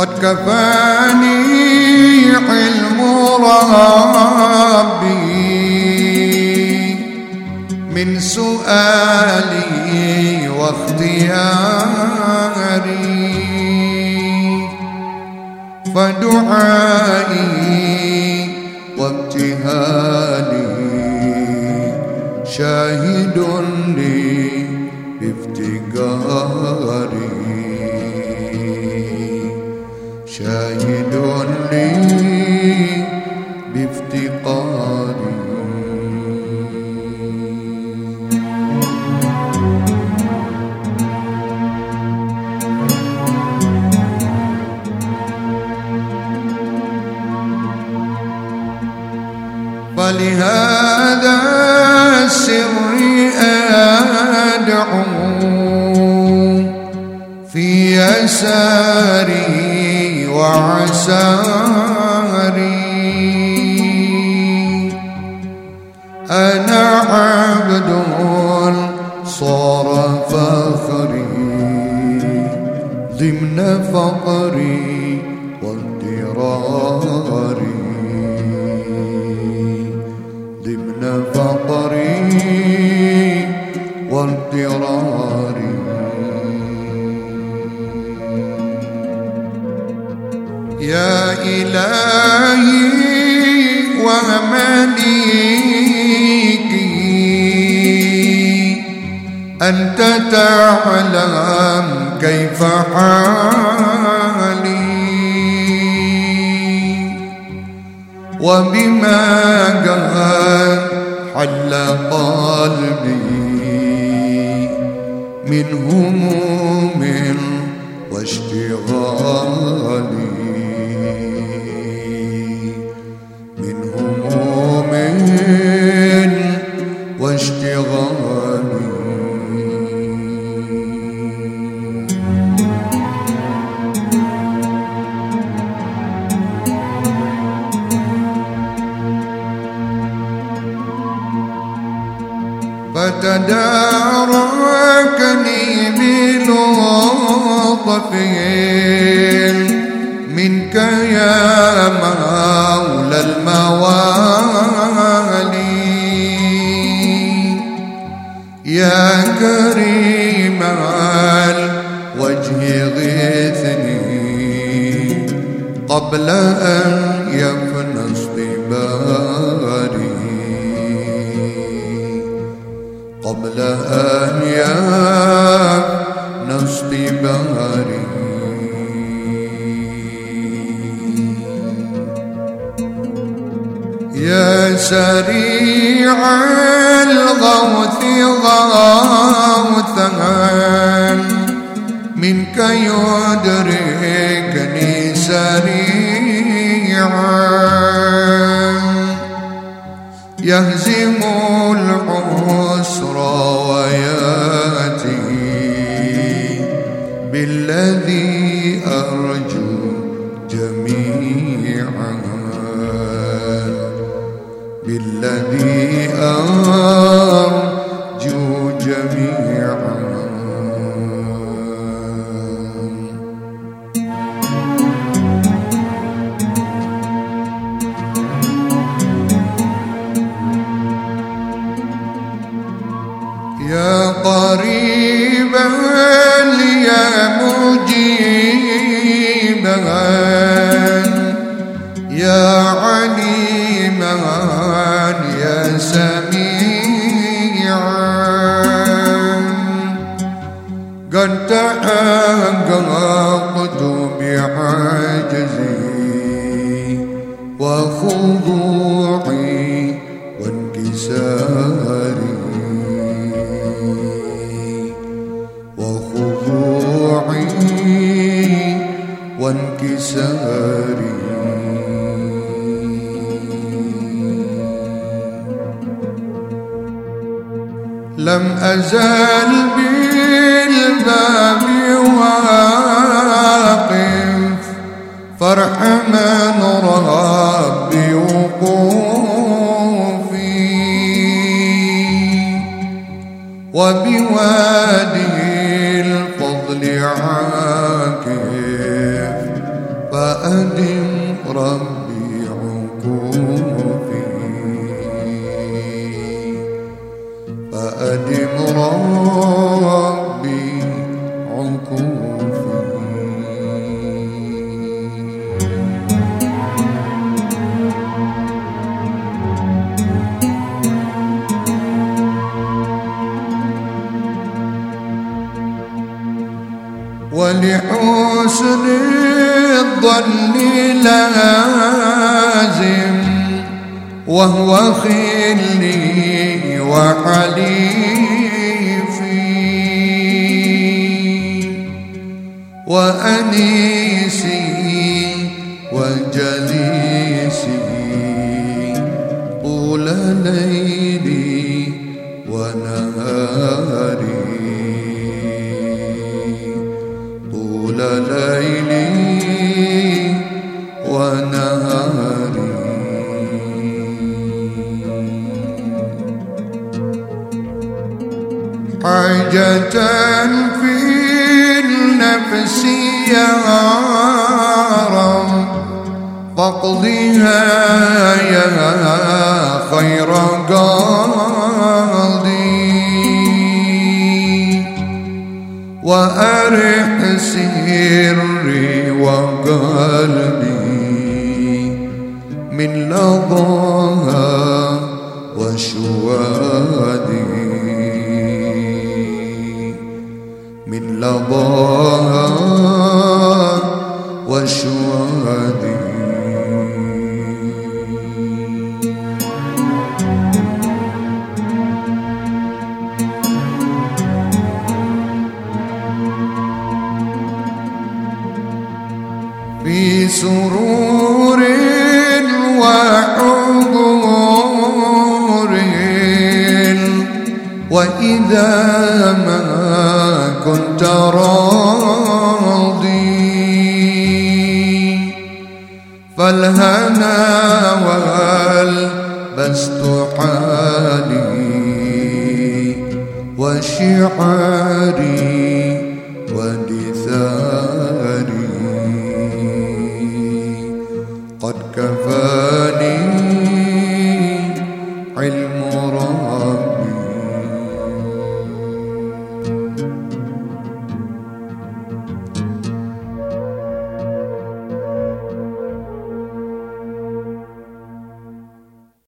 قد كفاني علم ربي. من سؤالي واختياري. فدعائي وابتهالي. شاهد لي بافتقاري. شاهد لي بافتقاري. فلهذا السر أدعو في يساري وعساري. أنا عبد صار فخري. ضمن فقري واضطراري ضمن فقري واضطراري إلهي ومليكي أنت تعلم كيف حالي. وبما قد حل قلبي. من هموم واشتغال فتداركني بلطف أن يفنى اصطباري. قبل أن يفنى اصطباري. يا سريع الغوث غوثا منك يدركني سريعا يهزم العسر وياتي بالذي أرجو جميعا. بالذي أرجو قريبا يا مجيبا. يا عليما يا سميعا. قد تحققت بعجزي وخضوعي وانكساري. وانكساري. لم أزال بالباب واقف فارحمن ربي وقوفي. وبوادي فأدم ربي عكوفي فأدم ربي عكوفي ولحسن الظن لازم وهو خلي وحليفي. وأنيسي وجليسي طول ليلي ونهاري. طول ليلي ونهاري حاجة في النفس يا رب فاقضيها يا خير قاضي. وأرح سري وقلبي. من لظاها وشوادي. من لظاها وشوادي. في سرور وإذا ما كنت راضي. فالهنا والبست حالي وشعري